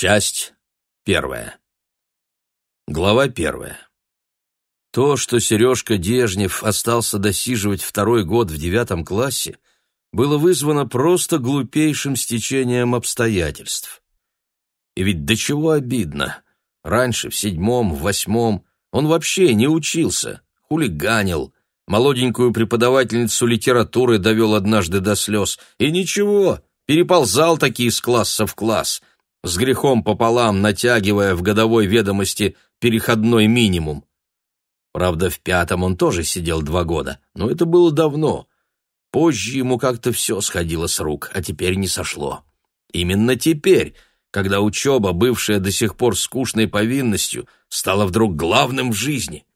Часть первая. Глава первая. То, что Сережка Дежнев остался досиживать второй год в девятом классе, было вызвано просто глупейшим стечением обстоятельств. И ведь до чего обидно. Раньше, в седьмом, в восьмом, он вообще не учился, хулиганил, молоденькую преподавательницу литературы довел однажды до слез, и ничего, переползал такие с класса в класс — с грехом пополам натягивая в годовой ведомости переходной минимум. Правда, в пятом он тоже сидел два года, но это было давно. Позже ему как-то все сходило с рук, а теперь не сошло. Именно теперь, когда учеба, бывшая до сих пор скучной повинностью, стала вдруг главным в жизни.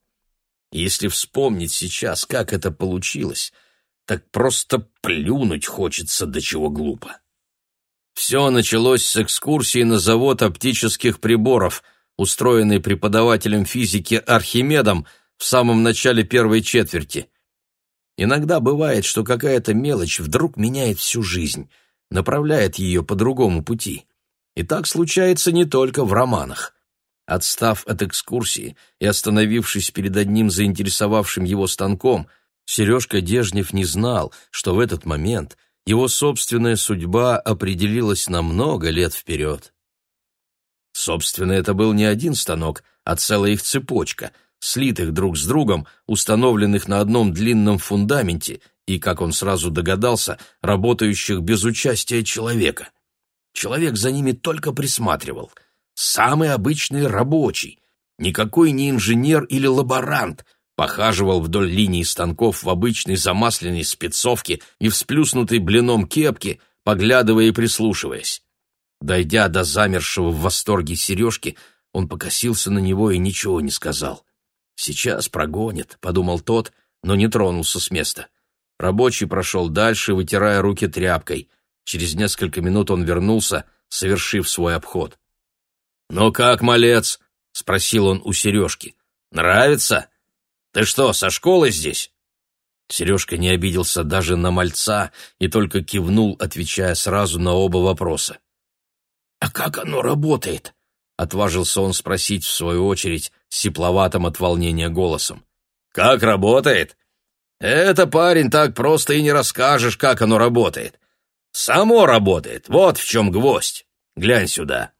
Если вспомнить сейчас, как это получилось, так просто плюнуть хочется до чего глупо. Все началось с экскурсии на завод оптических приборов, устроенный преподавателем физики Архимедом в самом начале первой четверти. Иногда бывает, что какая-то мелочь вдруг меняет всю жизнь, направляет ее по другому пути. И так случается не только в романах. Отстав от экскурсии и остановившись перед одним заинтересовавшим его станком, Сережка Дежнев не знал, что в этот момент – его собственная судьба определилась на много лет вперед. Собственно, это был не один станок, а целая их цепочка, слитых друг с другом, установленных на одном длинном фундаменте и, как он сразу догадался, работающих без участия человека. Человек за ними только присматривал. Самый обычный рабочий, никакой не инженер или лаборант — похаживал вдоль линии станков в обычной замасленной спецовке и всплюснутой блином кепке, поглядывая и прислушиваясь. Дойдя до замершего в восторге сережки, он покосился на него и ничего не сказал. «Сейчас прогонит», — подумал тот, но не тронулся с места. Рабочий прошел дальше, вытирая руки тряпкой. Через несколько минут он вернулся, совершив свой обход. «Ну как, малец?» — спросил он у Сережки. «Нравится?» Ты что, со школы здесь?» Сережка не обиделся даже на мальца и только кивнул, отвечая сразу на оба вопроса. «А как оно работает?» — отважился он спросить, в свою очередь, сипловатым от волнения голосом. «Как работает?» «Это, парень, так просто и не расскажешь, как оно работает. Само работает, вот в чем гвоздь. Глянь сюда».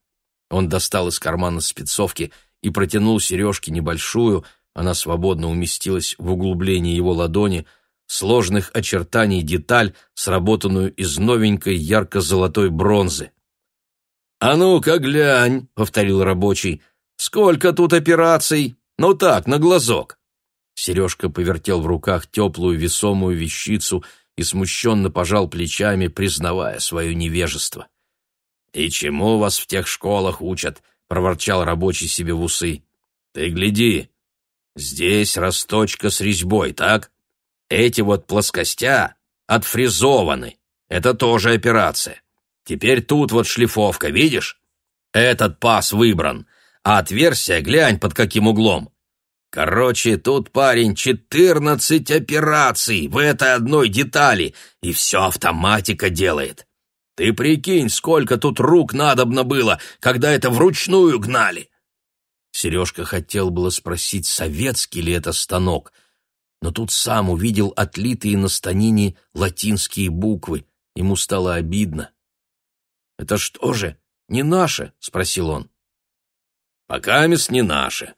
Он достал из кармана спецовки и протянул Сережке небольшую, она свободно уместилась в углублении его ладони, сложных очертаний деталь, сработанную из новенькой ярко-золотой бронзы. «А ну-ка глянь», — повторил рабочий, — «сколько тут операций? Ну так, на глазок». Сережка повертел в руках теплую весомую вещицу и смущенно пожал плечами, признавая свое невежество. «И чему вас в тех школах учат?» — проворчал рабочий себе в усы. «Ты гляди, Здесь росточка с резьбой, так? Эти вот плоскостя отфрезованы. Это тоже операция. Теперь тут вот шлифовка, видишь? Этот паз выбран, а отверстие глянь под каким углом. Короче, тут, парень, 14 операций в этой одной детали, и все автоматика делает. Ты прикинь, сколько тут рук надобно было, когда это вручную гнали. Сережка хотел было спросить, советский ли это станок, но тут сам увидел отлитые на станине латинские буквы. Ему стало обидно. «Это что же, не наше?» — спросил он. «Покамес не наше».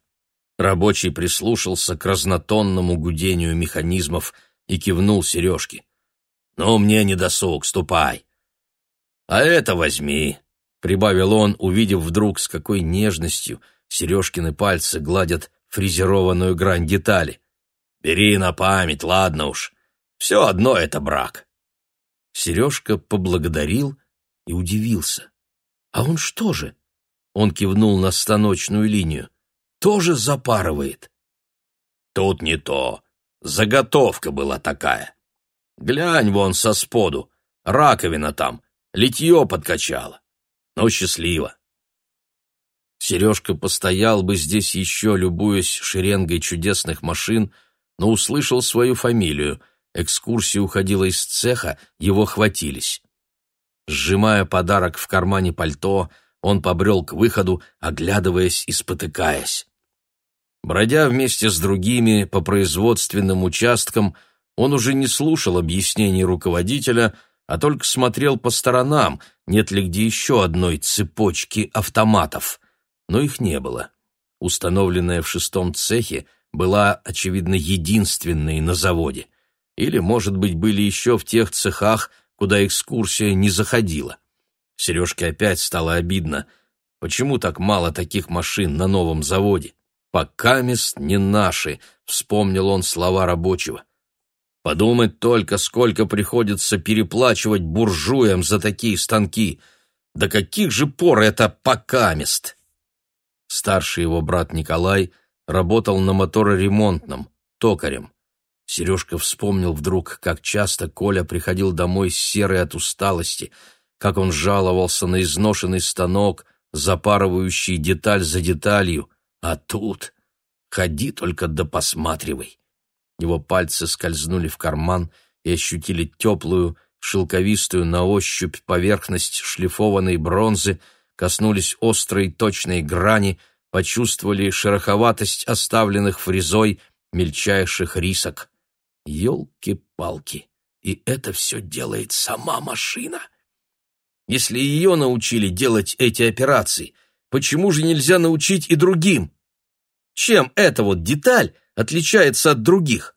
Рабочий прислушался к разнотонному гудению механизмов и кивнул Сережке. «Ну, мне не досуг, ступай». «А это возьми», — прибавил он, увидев вдруг, с какой нежностью — Сережкины пальцы гладят фрезерованную грань детали. «Бери на память, ладно уж. Все одно это брак». Сережка поблагодарил и удивился. «А он что же?» Он кивнул на станочную линию. «Тоже запарывает?» «Тут не то. Заготовка была такая. Глянь вон со споду. Раковина там. Литье подкачало. Но счастливо. Сережка постоял бы здесь еще, любуясь шеренгой чудесных машин, но услышал свою фамилию. Экскурсия уходила из цеха, его хватились. Сжимая подарок в кармане пальто, он побрел к выходу, оглядываясь и спотыкаясь. Бродя вместе с другими по производственным участкам, он уже не слушал объяснений руководителя, а только смотрел по сторонам, нет ли где еще одной цепочки автоматов но их не было. Установленная в шестом цехе была, очевидно, единственной на заводе. Или, может быть, были еще в тех цехах, куда экскурсия не заходила. Сережке опять стало обидно. Почему так мало таких машин на новом заводе? «Покамест не наши», — вспомнил он слова рабочего. «Подумать только, сколько приходится переплачивать буржуям за такие станки. До каких же пор это покамест?» Старший его брат Николай работал на мотороремонтном, токарем. Сережка вспомнил вдруг, как часто Коля приходил домой серый от усталости, как он жаловался на изношенный станок, запарывающий деталь за деталью. А тут ходи только да посматривай. Его пальцы скользнули в карман и ощутили теплую, шелковистую на ощупь поверхность шлифованной бронзы, коснулись острой точной грани, почувствовали шероховатость оставленных фрезой мельчайших рисок. Ёлки-палки, и это все делает сама машина. Если ее научили делать эти операции, почему же нельзя научить и другим? Чем эта вот деталь отличается от других?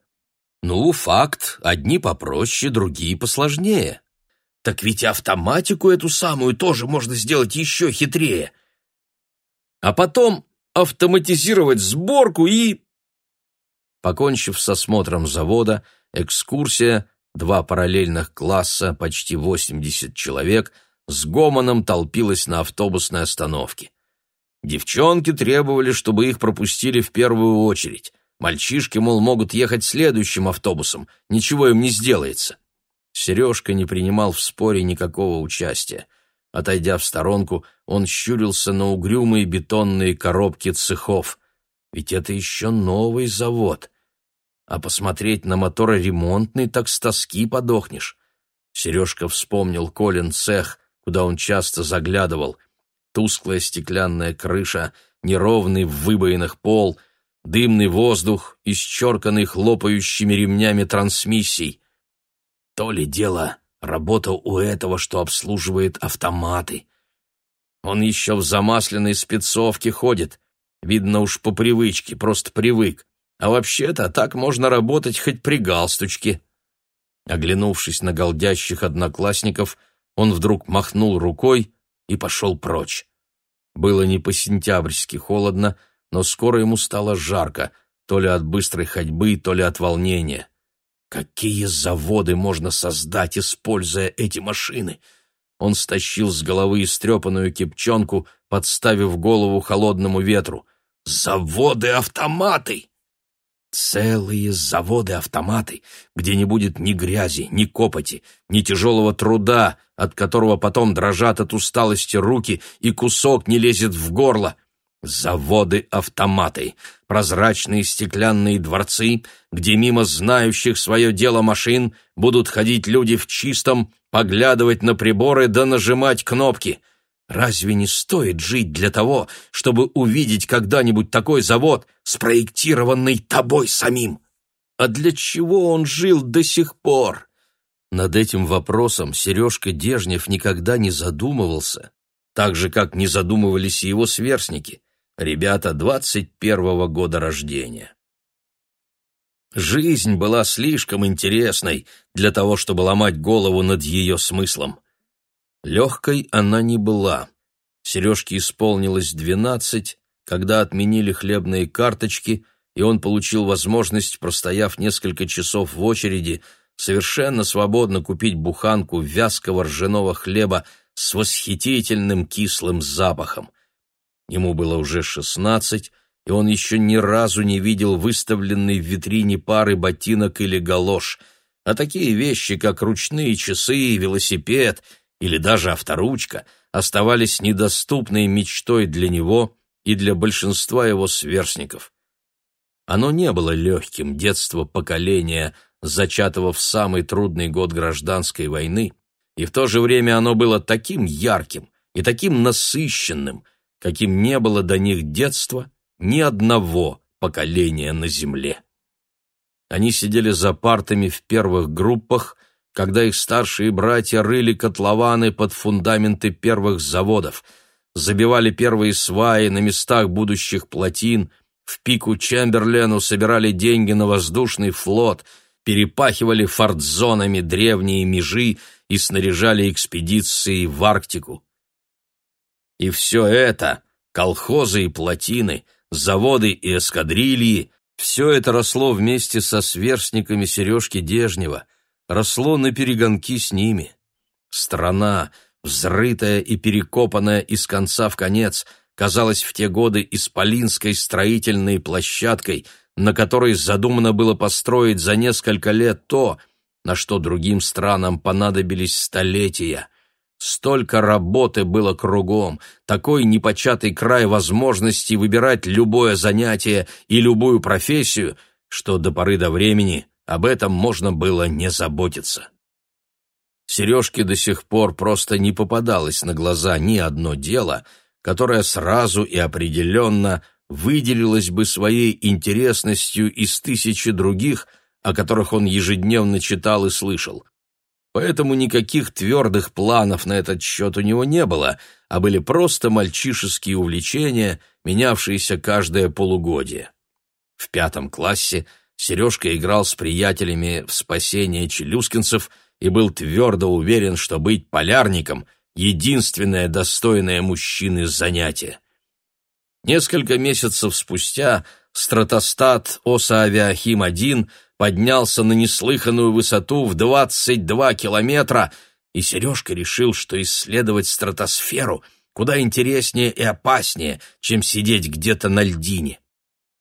Ну, факт, одни попроще, другие посложнее. Так ведь и автоматику эту самую тоже можно сделать еще хитрее. А потом автоматизировать сборку и... Покончив со смотром завода, экскурсия, два параллельных класса, почти 80 человек, с гомоном толпилась на автобусной остановке. Девчонки требовали, чтобы их пропустили в первую очередь. Мальчишки, мол, могут ехать следующим автобусом, ничего им не сделается. Сережка не принимал в споре никакого участия. Отойдя в сторонку, он щурился на угрюмые бетонные коробки цехов. Ведь это еще новый завод. А посмотреть на мотороремонтный так с тоски подохнешь. Сережка вспомнил Колин цех, куда он часто заглядывал. Тусклая стеклянная крыша, неровный в выбоинах пол, дымный воздух, исчерканный хлопающими ремнями трансмиссий — то ли дело работа у этого, что обслуживает автоматы. Он еще в замасленной спецовке ходит. Видно уж по привычке, просто привык. А вообще-то так можно работать хоть при галстучке. Оглянувшись на голдящих одноклассников, он вдруг махнул рукой и пошел прочь. Было не по-сентябрьски холодно, но скоро ему стало жарко, то ли от быстрой ходьбы, то ли от волнения. Какие заводы можно создать, используя эти машины? Он стащил с головы истрепанную кипчонку, подставив голову холодному ветру. Заводы-автоматы! Целые заводы-автоматы, где не будет ни грязи, ни копоти, ни тяжелого труда, от которого потом дрожат от усталости руки, и кусок не лезет в горло. Заводы автоматы, прозрачные стеклянные дворцы, где мимо знающих свое дело машин будут ходить люди в чистом, поглядывать на приборы да нажимать кнопки. Разве не стоит жить для того, чтобы увидеть когда-нибудь такой завод, спроектированный тобой самим? А для чего он жил до сих пор? Над этим вопросом Сережка Дежнев никогда не задумывался, так же, как не задумывались и его сверстники – Ребята двадцать первого года рождения. Жизнь была слишком интересной для того, чтобы ломать голову над ее смыслом. Легкой она не была. Сережке исполнилось двенадцать, когда отменили хлебные карточки, и он получил возможность, простояв несколько часов в очереди, совершенно свободно купить буханку вязкого ржаного хлеба с восхитительным кислым запахом. Ему было уже шестнадцать, и он еще ни разу не видел выставленной в витрине пары ботинок или галош, а такие вещи, как ручные часы, велосипед или даже авторучка, оставались недоступной мечтой для него и для большинства его сверстников. Оно не было легким, детство поколения, зачатого в самый трудный год гражданской войны, и в то же время оно было таким ярким и таким насыщенным – каким не было до них детства ни одного поколения на земле. Они сидели за партами в первых группах, когда их старшие братья рыли котлованы под фундаменты первых заводов, забивали первые сваи на местах будущих плотин, в пику Чемберлену собирали деньги на воздушный флот, перепахивали фортзонами древние межи и снаряжали экспедиции в Арктику. И все это, колхозы и плотины, заводы и эскадрильи, все это росло вместе со сверстниками Сережки Дежнева, росло на перегонки с ними. Страна, взрытая и перекопанная из конца в конец, казалась в те годы исполинской строительной площадкой, на которой задумано было построить за несколько лет то, на что другим странам понадобились столетия. Столько работы было кругом, такой непочатый край возможностей выбирать любое занятие и любую профессию, что до поры до времени об этом можно было не заботиться. Сережке до сих пор просто не попадалось на глаза ни одно дело, которое сразу и определенно выделилось бы своей интересностью из тысячи других, о которых он ежедневно читал и слышал – поэтому никаких твердых планов на этот счет у него не было, а были просто мальчишеские увлечения, менявшиеся каждое полугодие. В пятом классе Сережка играл с приятелями в спасение челюскинцев и был твердо уверен, что быть полярником — единственное достойное мужчины занятие. Несколько месяцев спустя стратостат ОСА «Авиахим-1» поднялся на неслыханную высоту в 22 километра, и Сережка решил, что исследовать стратосферу куда интереснее и опаснее, чем сидеть где-то на льдине.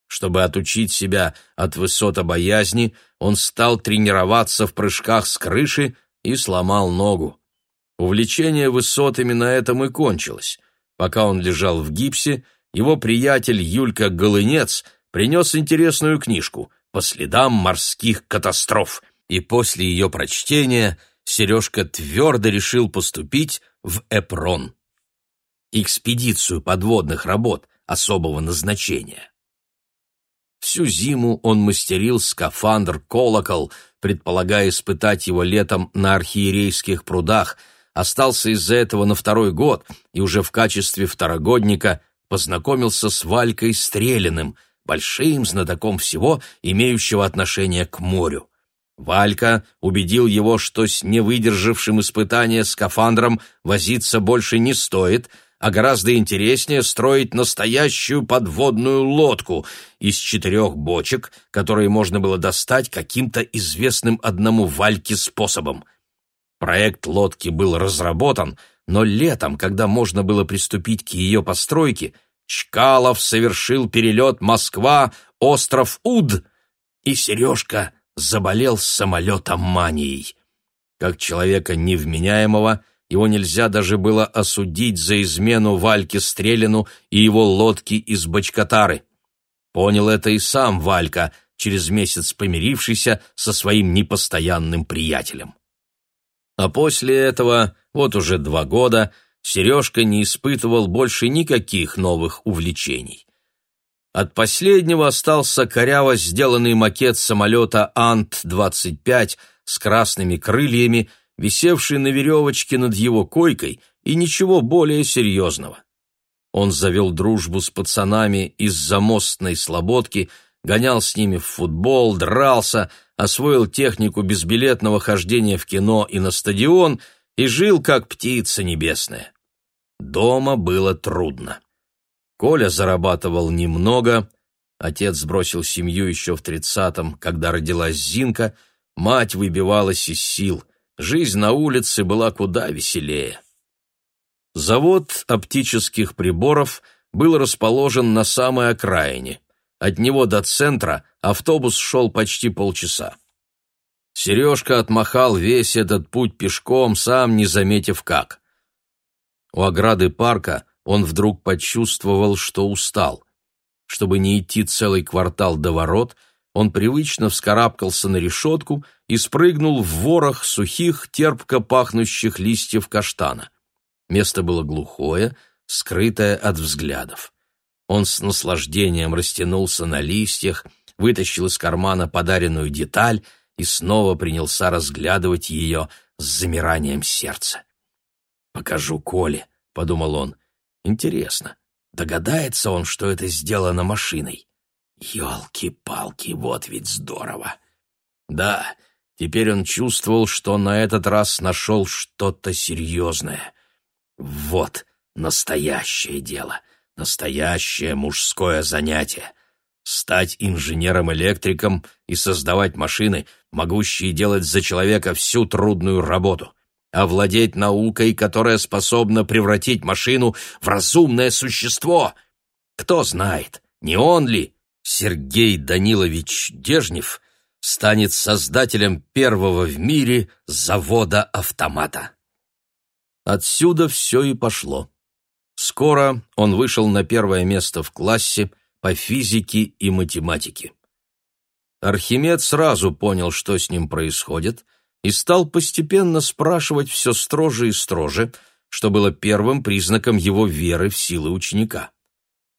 Чтобы отучить себя от высота боязни, он стал тренироваться в прыжках с крыши и сломал ногу. Увлечение высотами на этом и кончилось. Пока он лежал в гипсе, его приятель Юлька Голынец принес интересную книжку — по следам морских катастроф, и после ее прочтения Сережка твердо решил поступить в Эпрон, экспедицию подводных работ особого назначения. Всю зиму он мастерил скафандр «Колокол», предполагая испытать его летом на архиерейских прудах, остался из-за этого на второй год и уже в качестве второгодника познакомился с Валькой Стрелиным, большим знатоком всего, имеющего отношение к морю. Валька убедил его, что с невыдержавшим испытания скафандром возиться больше не стоит, а гораздо интереснее строить настоящую подводную лодку из четырех бочек, которые можно было достать каким-то известным одному Вальке способом. Проект лодки был разработан, но летом, когда можно было приступить к ее постройке – Чкалов совершил перелет Москва-остров Уд, и Сережка заболел с самолетом манией. Как человека невменяемого, его нельзя даже было осудить за измену Вальке Стрелину и его лодки из Бачкатары. Понял это и сам Валька, через месяц помирившийся со своим непостоянным приятелем. А после этого, вот уже два года, Сережка не испытывал больше никаких новых увлечений. От последнего остался коряво сделанный макет самолета Ант-25 с красными крыльями, висевший на веревочке над его койкой, и ничего более серьезного. Он завел дружбу с пацанами из замостной слободки, гонял с ними в футбол, дрался, освоил технику безбилетного хождения в кино и на стадион и жил как птица небесная. Дома было трудно. Коля зарабатывал немного, отец сбросил семью еще в тридцатом, когда родилась Зинка, мать выбивалась из сил, жизнь на улице была куда веселее. Завод оптических приборов был расположен на самой окраине. От него до центра автобус шел почти полчаса. Сережка отмахал весь этот путь пешком, сам не заметив как. У ограды парка он вдруг почувствовал, что устал. Чтобы не идти целый квартал до ворот, он привычно вскарабкался на решетку и спрыгнул в ворох сухих, терпко пахнущих листьев каштана. Место было глухое, скрытое от взглядов. Он с наслаждением растянулся на листьях, вытащил из кармана подаренную деталь и снова принялся разглядывать ее с замиранием сердца. «Покажу Коле», — подумал он. «Интересно, догадается он, что это сделано машиной?» «Елки-палки, вот ведь здорово!» «Да, теперь он чувствовал, что на этот раз нашел что-то серьезное. Вот настоящее дело, настоящее мужское занятие. Стать инженером-электриком и создавать машины, могущие делать за человека всю трудную работу» овладеть наукой, которая способна превратить машину в разумное существо. Кто знает, не он ли, Сергей Данилович Дежнев, станет создателем первого в мире завода-автомата. Отсюда все и пошло. Скоро он вышел на первое место в классе по физике и математике. Архимед сразу понял, что с ним происходит — и стал постепенно спрашивать все строже и строже, что было первым признаком его веры в силы ученика.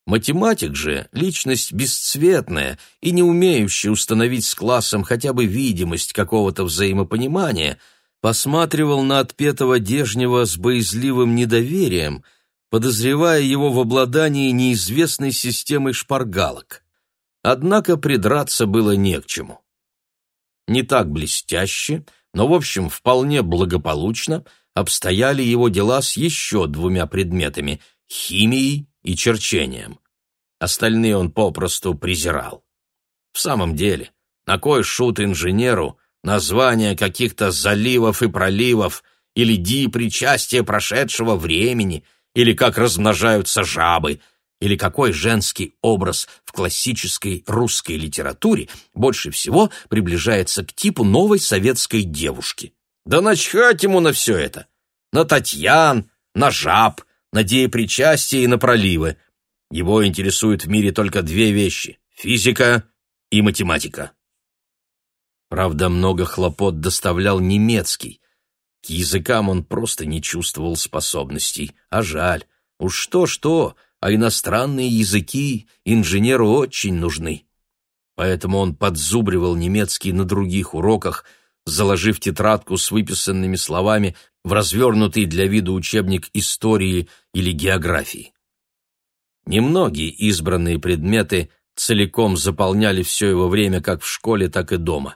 Математик же – личность бесцветная и не умеющая установить с классом хотя бы видимость какого-то взаимопонимания, посматривал на отпетого Дежнева с боязливым недоверием, подозревая его в обладании неизвестной системой шпаргалок. Однако придраться было не к чему. Не так блестяще – но, в общем, вполне благополучно обстояли его дела с еще двумя предметами — химией и черчением. Остальные он попросту презирал. В самом деле, на кой шут инженеру название каких-то заливов и проливов или ди причастия прошедшего времени, или как размножаются жабы — или какой женский образ в классической русской литературе больше всего приближается к типу новой советской девушки. Да начхать ему на все это. На Татьян, на жаб, на деепричастие и на проливы. Его интересуют в мире только две вещи – физика и математика. Правда, много хлопот доставлял немецкий. К языкам он просто не чувствовал способностей, а жаль. Уж что-что, а иностранные языки инженеру очень нужны. Поэтому он подзубривал немецкий на других уроках, заложив тетрадку с выписанными словами в развернутый для вида учебник истории или географии. Немногие избранные предметы целиком заполняли все его время как в школе, так и дома.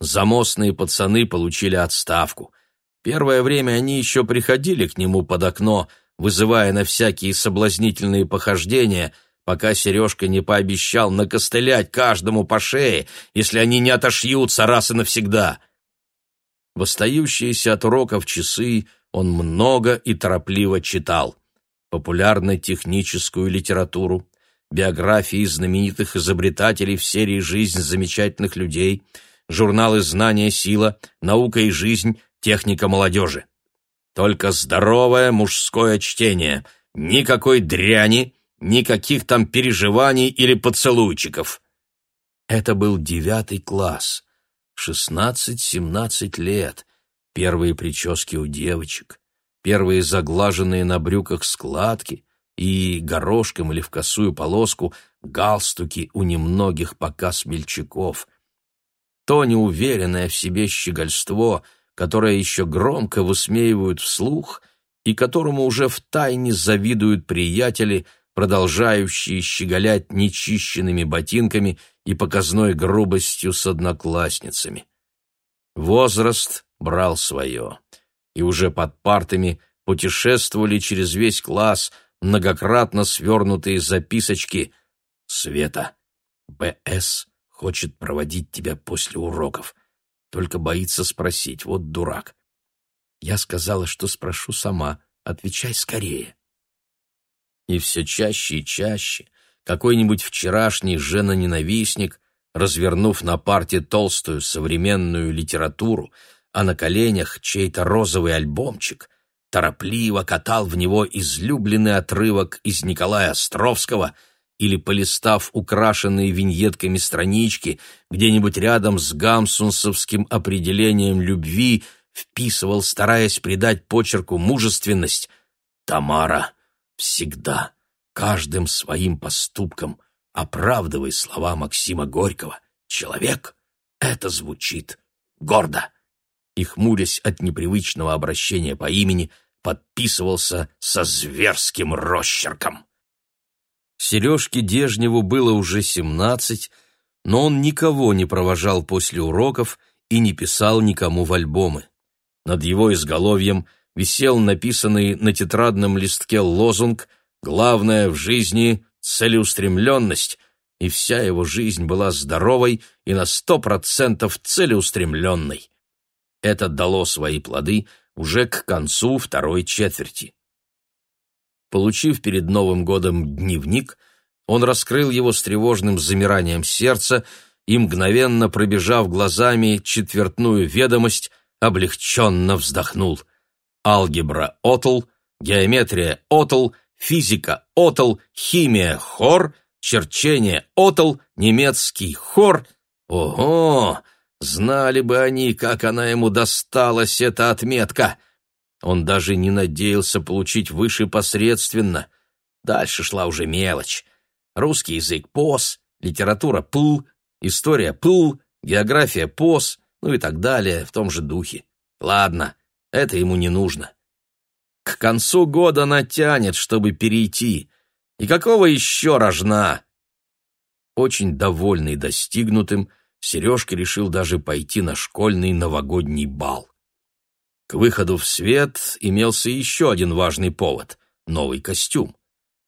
Замостные пацаны получили отставку. Первое время они еще приходили к нему под окно – вызывая на всякие соблазнительные похождения, пока Сережка не пообещал накостылять каждому по шее, если они не отошьются раз и навсегда. В остающиеся от уроков часы он много и торопливо читал. Популярно-техническую литературу, биографии знаменитых изобретателей в серии «Жизнь замечательных людей», журналы «Знание, сила», «Наука и жизнь», «Техника молодежи». Только здоровое мужское чтение. Никакой дряни, никаких там переживаний или поцелуйчиков. Это был девятый класс. Шестнадцать-семнадцать лет. Первые прически у девочек, первые заглаженные на брюках складки и горошком или в косую полоску галстуки у немногих пока смельчаков. То неуверенное в себе щегольство — которая еще громко высмеивают вслух и которому уже втайне завидуют приятели, продолжающие щеголять нечищенными ботинками и показной грубостью с одноклассницами. Возраст брал свое, и уже под партами путешествовали через весь класс многократно свернутые записочки «Света, Б.С. хочет проводить тебя после уроков только боится спросить, вот дурак. Я сказала, что спрошу сама, отвечай скорее. И все чаще и чаще какой-нибудь вчерашний жена-ненавистник, развернув на парте толстую современную литературу, а на коленях чей-то розовый альбомчик, торопливо катал в него излюбленный отрывок из Николая Островского — или полистав украшенные виньетками странички, где-нибудь рядом с гамсунсовским определением любви вписывал, стараясь придать почерку мужественность, «Тамара, всегда, каждым своим поступком оправдывай слова Максима Горького. Человек — это звучит гордо!» И, хмурясь от непривычного обращения по имени, подписывался со зверским росчерком. Сережке Дежневу было уже семнадцать, но он никого не провожал после уроков и не писал никому в альбомы. Над его изголовьем висел написанный на тетрадном листке лозунг «Главное в жизни – целеустремленность», и вся его жизнь была здоровой и на сто процентов целеустремленной. Это дало свои плоды уже к концу второй четверти. Получив перед Новым годом дневник, он раскрыл его с тревожным замиранием сердца и, мгновенно пробежав глазами четвертную ведомость, облегченно вздохнул. Алгебра – Отл, геометрия – Отл, физика – Отл, химия – Хор, черчение – Отл, немецкий – Хор. Ого! Знали бы они, как она ему досталась, эта отметка! Он даже не надеялся получить выше посредственно. Дальше шла уже мелочь. Русский язык – пос, литература – пыл, история – пыл, география – пос, ну и так далее, в том же духе. Ладно, это ему не нужно. К концу года натянет, чтобы перейти. И какого еще рожна? Очень довольный достигнутым, Сережка решил даже пойти на школьный новогодний бал. К выходу в свет имелся еще один важный повод — новый костюм.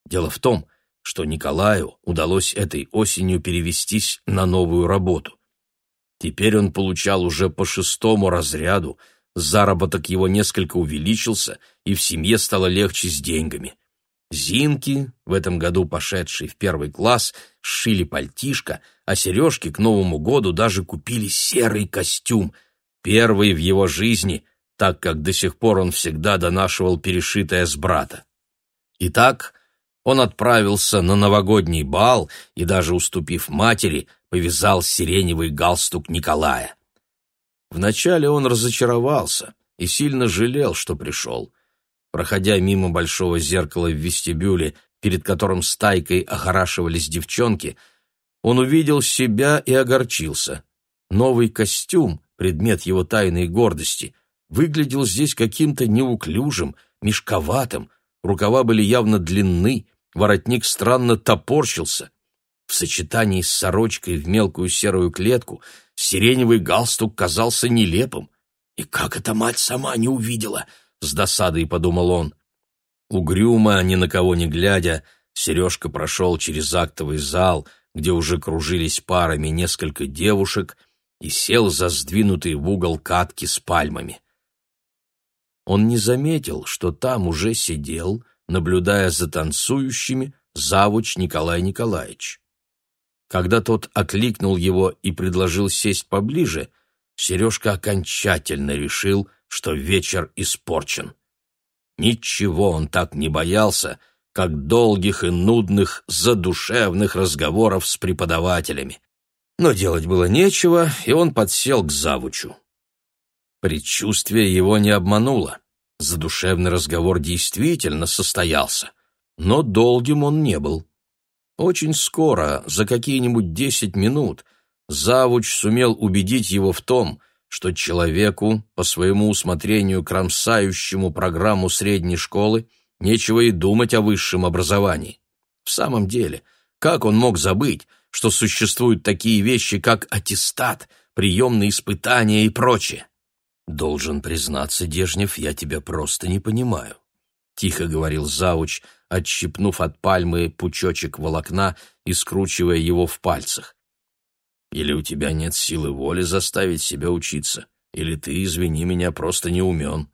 Дело в том, что Николаю удалось этой осенью перевестись на новую работу. Теперь он получал уже по шестому разряду, заработок его несколько увеличился, и в семье стало легче с деньгами. Зинки, в этом году пошедшие в первый класс, сшили пальтишко, а сережки к Новому году даже купили серый костюм, первый в его жизни, так как до сих пор он всегда донашивал перешитое с брата. Итак, он отправился на новогодний бал и, даже уступив матери, повязал сиреневый галстук Николая. Вначале он разочаровался и сильно жалел, что пришел. Проходя мимо большого зеркала в вестибюле, перед которым стайкой охорашивались девчонки, он увидел себя и огорчился. Новый костюм, предмет его тайной гордости, выглядел здесь каким-то неуклюжим, мешковатым, рукава были явно длинны, воротник странно топорщился. В сочетании с сорочкой в мелкую серую клетку сиреневый галстук казался нелепым. «И как это мать сама не увидела?» — с досадой подумал он. Угрюмо, ни на кого не глядя, Сережка прошел через актовый зал, где уже кружились парами несколько девушек, и сел за сдвинутый в угол катки с пальмами он не заметил, что там уже сидел, наблюдая за танцующими, завуч Николай Николаевич. Когда тот окликнул его и предложил сесть поближе, Сережка окончательно решил, что вечер испорчен. Ничего он так не боялся, как долгих и нудных задушевных разговоров с преподавателями. Но делать было нечего, и он подсел к завучу. Предчувствие его не обмануло. Задушевный разговор действительно состоялся, но долгим он не был. Очень скоро, за какие-нибудь десять минут, Завуч сумел убедить его в том, что человеку, по своему усмотрению кромсающему программу средней школы, нечего и думать о высшем образовании. В самом деле, как он мог забыть, что существуют такие вещи, как аттестат, приемные испытания и прочее? «Должен признаться, Дежнев, я тебя просто не понимаю», — тихо говорил Завуч, отщипнув от пальмы пучочек волокна и скручивая его в пальцах. «Или у тебя нет силы воли заставить себя учиться, или ты, извини меня, просто не умен.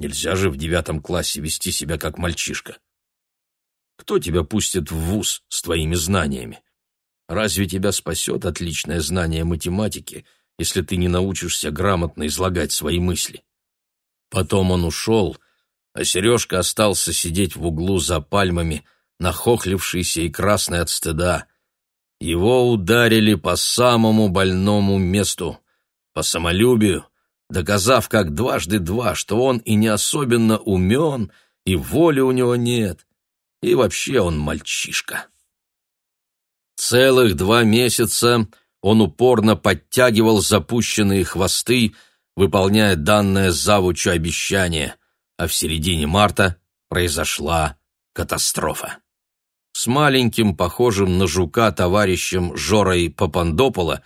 Нельзя же в девятом классе вести себя как мальчишка. Кто тебя пустит в вуз с твоими знаниями? Разве тебя спасет отличное знание математики — если ты не научишься грамотно излагать свои мысли. Потом он ушел, а Сережка остался сидеть в углу за пальмами, нахохлившийся и красный от стыда. Его ударили по самому больному месту, по самолюбию, доказав как дважды два, что он и не особенно умен, и воли у него нет, и вообще он мальчишка. Целых два месяца он упорно подтягивал запущенные хвосты, выполняя данное завучу обещание, а в середине марта произошла катастрофа. С маленьким, похожим на жука товарищем Жорой Папандопола,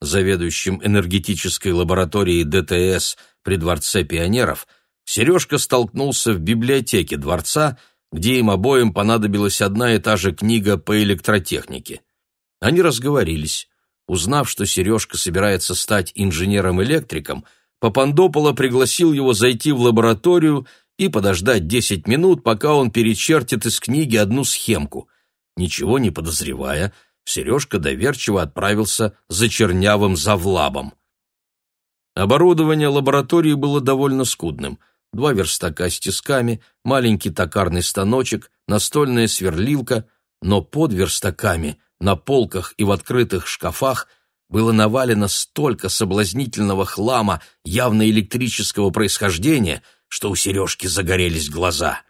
заведующим энергетической лабораторией ДТС при Дворце пионеров, Сережка столкнулся в библиотеке дворца, где им обоим понадобилась одна и та же книга по электротехнике. Они разговорились. Узнав, что Сережка собирается стать инженером-электриком, Папандополо пригласил его зайти в лабораторию и подождать 10 минут, пока он перечертит из книги одну схемку. Ничего не подозревая, Сережка доверчиво отправился за чернявым завлабом. Оборудование лаборатории было довольно скудным. Два верстака с тисками, маленький токарный станочек, настольная сверлилка, но под верстаками – на полках и в открытых шкафах было навалено столько соблазнительного хлама явно электрического происхождения, что у Сережки загорелись глаза.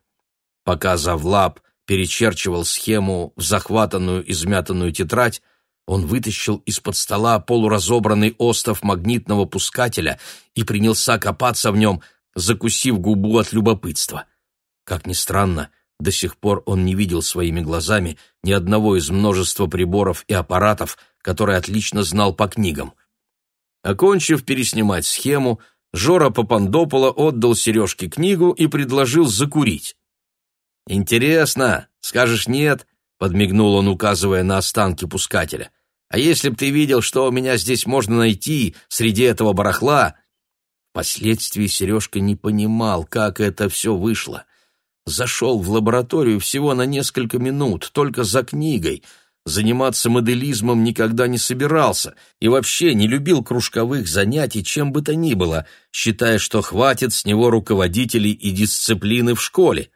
Пока Завлаб перечерчивал схему в захватанную измятанную тетрадь, он вытащил из-под стола полуразобранный остов магнитного пускателя и принялся копаться в нем, закусив губу от любопытства. Как ни странно, до сих пор он не видел своими глазами ни одного из множества приборов и аппаратов, которые отлично знал по книгам. Окончив переснимать схему, Жора Папандопола отдал Сережке книгу и предложил закурить. «Интересно, скажешь нет?» — подмигнул он, указывая на останки пускателя. «А если б ты видел, что у меня здесь можно найти среди этого барахла?» Впоследствии Сережка не понимал, как это все вышло зашел в лабораторию всего на несколько минут, только за книгой. Заниматься моделизмом никогда не собирался и вообще не любил кружковых занятий чем бы то ни было, считая, что хватит с него руководителей и дисциплины в школе.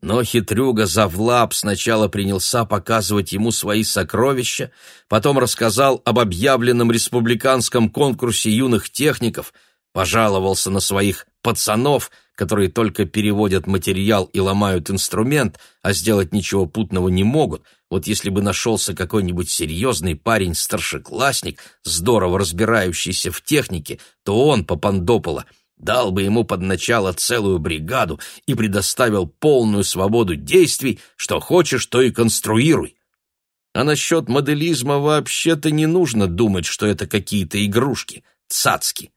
Но хитрюга Завлап сначала принялся показывать ему свои сокровища, потом рассказал об объявленном республиканском конкурсе юных техников, пожаловался на своих «пацанов», которые только переводят материал и ломают инструмент, а сделать ничего путного не могут. Вот если бы нашелся какой-нибудь серьезный парень-старшеклассник, здорово разбирающийся в технике, то он, Попандопола, дал бы ему под начало целую бригаду и предоставил полную свободу действий, что хочешь, то и конструируй. А насчет моделизма вообще-то не нужно думать, что это какие-то игрушки, цацки.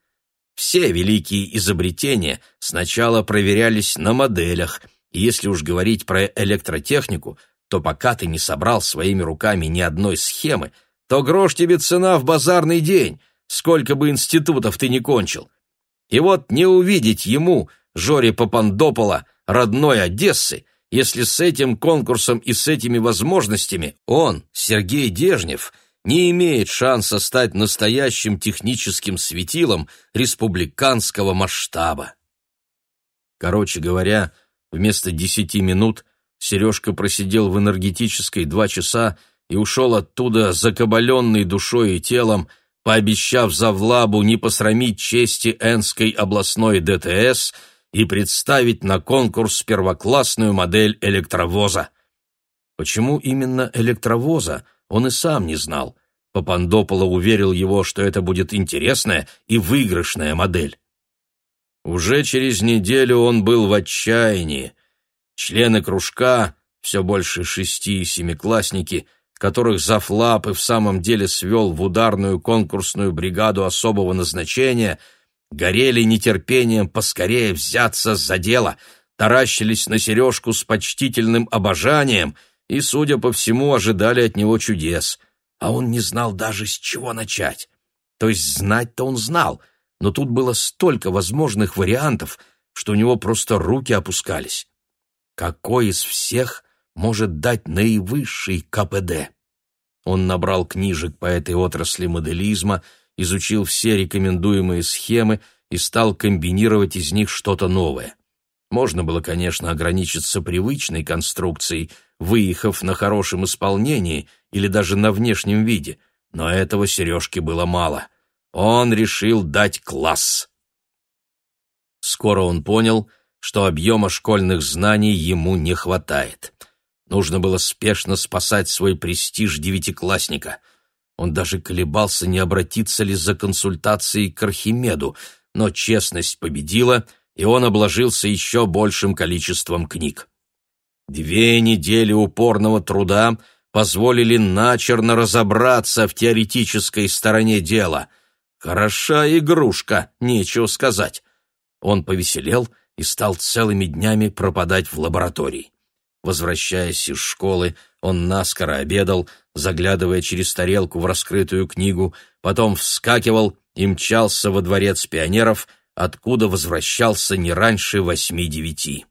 Все великие изобретения сначала проверялись на моделях, и если уж говорить про электротехнику, то пока ты не собрал своими руками ни одной схемы, то грош тебе цена в базарный день, сколько бы институтов ты не кончил. И вот не увидеть ему, Жоре Попандопола, родной Одессы, если с этим конкурсом и с этими возможностями он, Сергей Дежнев, — не имеет шанса стать настоящим техническим светилом республиканского масштаба. Короче говоря, вместо десяти минут Сережка просидел в энергетической два часа и ушел оттуда закабаленный душой и телом, пообещав за влабу не посрамить чести Энской областной ДТС и представить на конкурс первоклассную модель электровоза. Почему именно электровоза? Он и сам не знал. Папандополо уверил его, что это будет интересная и выигрышная модель. Уже через неделю он был в отчаянии. Члены кружка, все больше шести и семиклассники, которых Зафлап и в самом деле свел в ударную конкурсную бригаду особого назначения, горели нетерпением поскорее взяться за дело, таращились на сережку с почтительным обожанием — и, судя по всему, ожидали от него чудес, а он не знал даже с чего начать. То есть знать-то он знал, но тут было столько возможных вариантов, что у него просто руки опускались. Какой из всех может дать наивысший КПД? Он набрал книжек по этой отрасли моделизма, изучил все рекомендуемые схемы и стал комбинировать из них что-то новое. Можно было, конечно, ограничиться привычной конструкцией, выехав на хорошем исполнении или даже на внешнем виде, но этого Сережке было мало. Он решил дать класс. Скоро он понял, что объема школьных знаний ему не хватает. Нужно было спешно спасать свой престиж девятиклассника. Он даже колебался, не обратиться ли за консультацией к Архимеду, но честность победила — и он обложился еще большим количеством книг. Две недели упорного труда позволили начерно разобраться в теоретической стороне дела. Хороша игрушка, нечего сказать. Он повеселел и стал целыми днями пропадать в лаборатории. Возвращаясь из школы, он наскоро обедал, заглядывая через тарелку в раскрытую книгу, потом вскакивал и мчался во дворец пионеров — откуда возвращался не раньше восьми-девяти.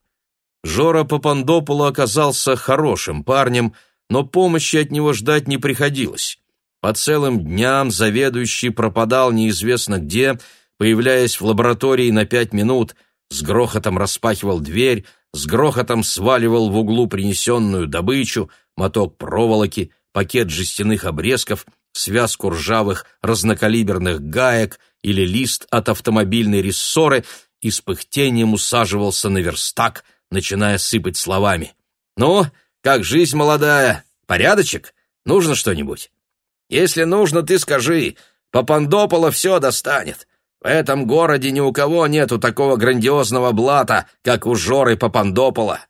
Жора Папандополо оказался хорошим парнем, но помощи от него ждать не приходилось. По целым дням заведующий пропадал неизвестно где, появляясь в лаборатории на пять минут, с грохотом распахивал дверь, с грохотом сваливал в углу принесенную добычу, моток проволоки, пакет жестяных обрезков — связку ржавых разнокалиберных гаек или лист от автомобильной рессоры и с пыхтением усаживался на верстак, начиная сыпать словами. «Ну, как жизнь молодая? Порядочек? Нужно что-нибудь?» «Если нужно, ты скажи. Папандопола все достанет. В этом городе ни у кого нету такого грандиозного блата, как у Жоры Папандопола».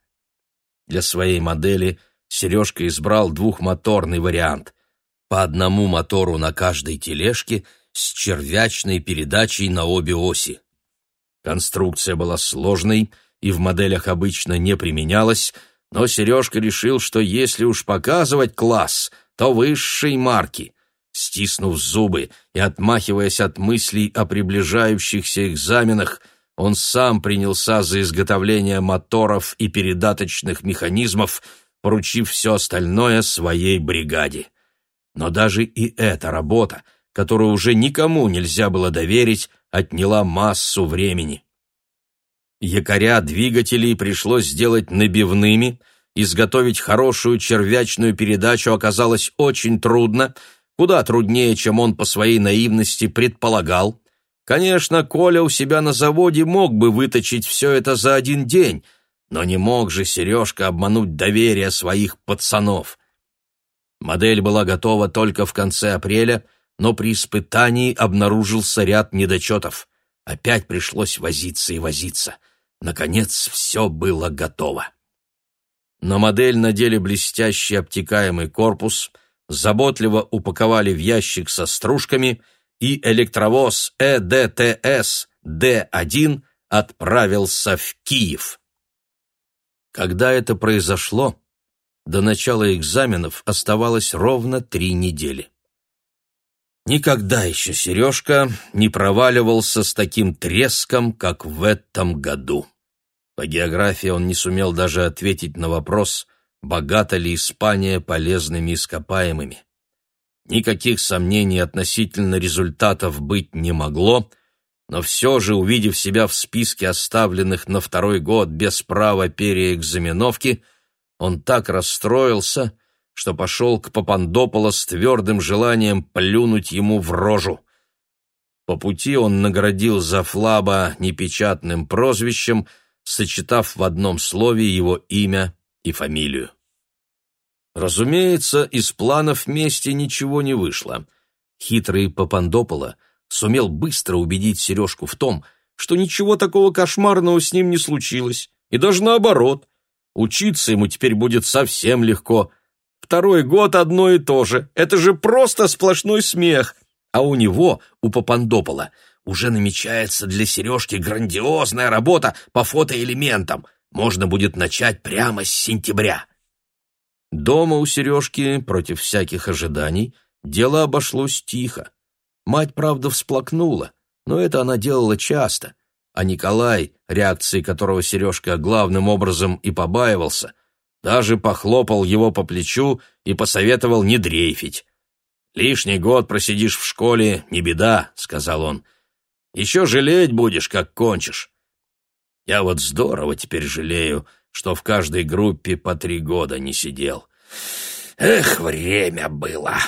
Для своей модели Сережка избрал двухмоторный вариант — по одному мотору на каждой тележке с червячной передачей на обе оси. Конструкция была сложной и в моделях обычно не применялась, но Сережка решил, что если уж показывать класс, то высшей марки. Стиснув зубы и отмахиваясь от мыслей о приближающихся экзаменах, он сам принялся за изготовление моторов и передаточных механизмов, поручив все остальное своей бригаде. Но даже и эта работа, которую уже никому нельзя было доверить, отняла массу времени. Якоря двигателей пришлось сделать набивными, изготовить хорошую червячную передачу оказалось очень трудно, куда труднее, чем он по своей наивности предполагал. Конечно, Коля у себя на заводе мог бы выточить все это за один день, но не мог же Сережка обмануть доверие своих пацанов. Модель была готова только в конце апреля, но при испытании обнаружился ряд недочетов. Опять пришлось возиться и возиться. Наконец, все было готово. На модель надели блестящий обтекаемый корпус, заботливо упаковали в ящик со стружками, и электровоз ЭДТС Д-1 отправился в Киев. Когда это произошло, до начала экзаменов оставалось ровно три недели. Никогда еще Сережка не проваливался с таким треском, как в этом году. По географии он не сумел даже ответить на вопрос, богата ли Испания полезными ископаемыми. Никаких сомнений относительно результатов быть не могло, но все же, увидев себя в списке оставленных на второй год без права переэкзаменовки, он так расстроился, что пошел к Папандополо с твердым желанием плюнуть ему в рожу. По пути он наградил Зафлаба непечатным прозвищем, сочетав в одном слове его имя и фамилию. Разумеется, из планов мести ничего не вышло. Хитрый Папандополо сумел быстро убедить Сережку в том, что ничего такого кошмарного с ним не случилось, и даже наоборот, Учиться ему теперь будет совсем легко. Второй год одно и то же. Это же просто сплошной смех. А у него, у Папандопола, уже намечается для Сережки грандиозная работа по фотоэлементам. Можно будет начать прямо с сентября. Дома у Сережки, против всяких ожиданий, дело обошлось тихо. Мать, правда, всплакнула, но это она делала часто а Николай, реакции которого Сережка главным образом и побаивался, даже похлопал его по плечу и посоветовал не дрейфить. «Лишний год просидишь в школе, не беда», — сказал он. «Еще жалеть будешь, как кончишь». Я вот здорово теперь жалею, что в каждой группе по три года не сидел. Эх, время было!»